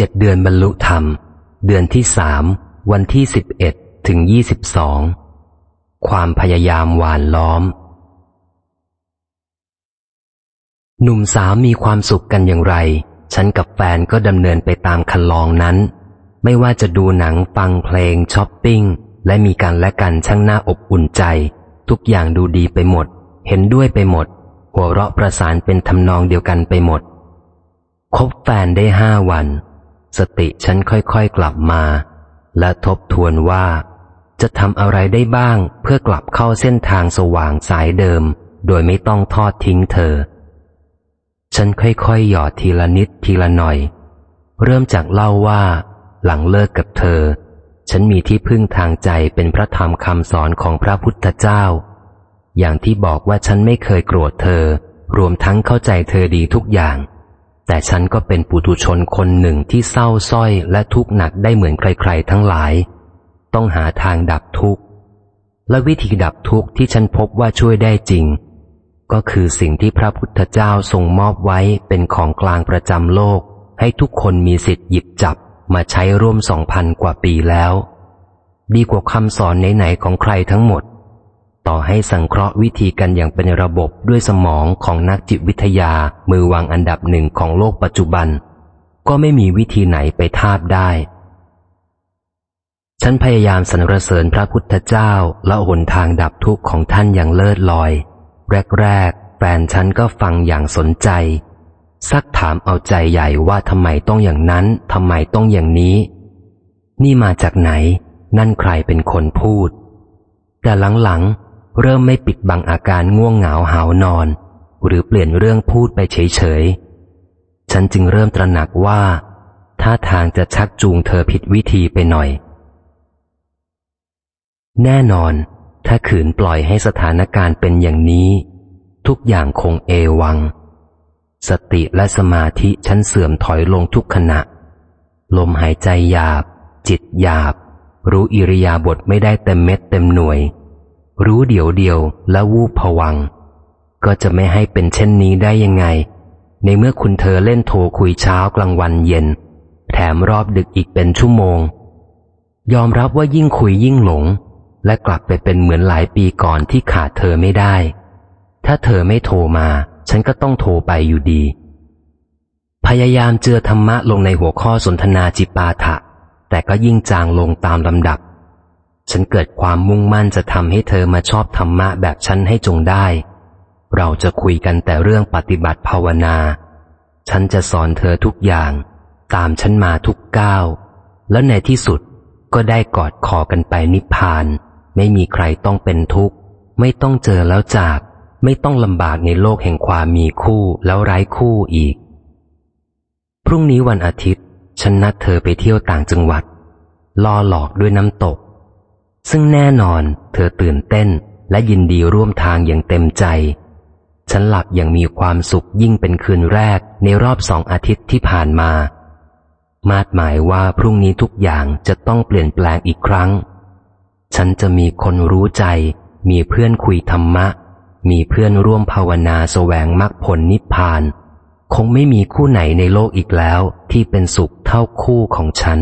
เจ็ดเดือนบรรลุธรรม เดือนที่สามวันที่สิบเอ็ดถึงยี่สิบสองความพยายามหว่านล้อม หนุ่มสาวมีความสุขกันอย่างไร ฉันกับแฟนก็ดำเนินไปตามครรลองนั้น ไม่ว่าจะดูหนังฟังเพลงช้อปปิ้ง และมีกันและกันช่างน่าอบอุ่นใจ ทุกอย่างดูดีไปหมด เห็นด้วยไปหมด หัวเราะประสานเป็นทำนองเดียวกันไปหมดคบแฟนได้ห้าวัน สติฉันค่อยๆกลับมา และทบทวนว่า จะทำอะไรได้บ้างเพื่อกลับเข้าเส้นทางสว่างสายเดิม โดยไม่ต้องทอดทิ้งเธอ ฉันค่อยๆหยอดทีละนิดทีละหน่อย เริ่มจากเล่าว่า หลังเลิกกับเธอ ฉันมีที่พึ่งทางใจเป็นพระธรรมคำสอนของพระพุทธเจ้า อย่างที่บอกว่าฉันไม่เคยโกรธเธอ รวมทั้งเข้าใจเธอดีทุกอย่าง แต่ฉันก็เป็นปุถุชนคนหนึ่งที่เศร้าส้อยและทุกข์หนักได้เหมือนใครๆทั้งหลาย ต้องหาทางดับทุกข์ และวิธีดับทุกข์ที่ฉันพบว่าช่วยได้จริง ก็คือสิ่งที่พระพุทธเจ้าทรงมอบไว้เป็นของกลางประจำโลก ให้ทุกคนมีสิทธิ์หยิบจับมาใช้ร่วมสองพันกว่าปีแล้ว ดีกว่าคำสอนไหนๆของใครทั้งหมด ต่อให้สังเคราะห์วิธีกันอย่างเป็นระบบด้วยสมองของนักจิตวิทยามือวางอันดับหนึ่งของโลกปัจจุบัน ก็ไม่มีวิธีไหนไปทาบได้ ฉันพยายามสรรเสริญพระพุทธเจ้าและหนทางดับทุกข์ของท่านอย่างเลิศลอย แรกๆแฟนฉันก็ฟังอย่างสนใจ ซักถามเอาใจใหญ่ว่าทำไมต้องอย่างนั้นทำไมต้องอย่างนี้ นี่มาจากไหน นั่นใครเป็นคนพูด แต่หลังๆ เริ่มไม่ปิดบังอาการง่วงเหงาหานอน หรือเปลี่ยนเรื่องพูดไปเฉยๆ ฉันจึงเริ่มตระหนักว่าท่าทางจะชักจูงเธอผิดวิธีไปหน่อย แน่นอน ถ้าขืนปล่อยให้สถานการณ์เป็นอย่างนี้ ทุกอย่างคงเอวัง สติและสมาธิฉันเสื่อมถอยลงทุกขณะ ลมหายใจหยาบ จิตหยาบ รู้อิริยาบถไม่ได้เต็มเม็ดเต็มหน่วย รู้เดี๋ยวเดียวและวูบผวัง ก็จะไม่ให้เป็นเช่นนี้ได้ยังไง ในเมื่อคุณเธอเล่นโทรคุยเช้ากลางวันเย็น แถมรอบดึกอีกเป็นชั่วโมง ยอมรับว่ายิ่งคุยยิ่งหลง และกลับไปเป็นเหมือนหลายปีก่อนที่ขาดเธอไม่ได้ ถ้าเธอไม่โทรมา ฉันก็ต้องโทรไปอยู่ดี พยายามเจือธรรมะลงในหัวข้อสนทนาจิปาถะแต่ก็ยิ่งจางลงตามลำดับ ฉันเกิดความมุ่งมั่นจะทำให้เธอมาชอบธรรมะแบบฉันให้จงได้ เราจะคุยกันแต่เรื่องปฏิบัติภาวนา ฉันจะสอนเธอทุกอย่าง ตามฉันมาทุกก้าว แล้วในที่สุดก็ได้กอดคอกันไปนิพพาน ไม่มีใครต้องเป็นทุกข์ ไม่ต้องเจอแล้วจาก ไม่ต้องลำบากในโลกแห่งความมีคู่แล้วไร้คู่อีก พรุ่งนี้วันอาทิตย์ ฉันนัดเธอไปเที่ยวต่างจังหวัดล่อหลอกด้วยน้ำตก ซึ่งแน่นอนเธอตื่นเต้นและยินดีร่วมทางอย่างเต็มใจ ฉันหลับอย่างมีความสุขยิ่งเป็นคืนแรกในรอบสองอาทิตย์ที่ผ่านมา มาดหมายว่าพรุ่งนี้ทุกอย่างจะต้องเปลี่ยนแปลงอีกครั้ง ฉันจะมีคนรู้ใจ มีเพื่อนคุยธรรมะ มีเพื่อนร่วมภาวนาแสวงมรรคผลนิพพาน คงไม่มีคู่ไหนในโลกอีกแล้วที่เป็นสุขเท่าคู่ของฉัน